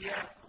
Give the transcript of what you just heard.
الدُّنْيَا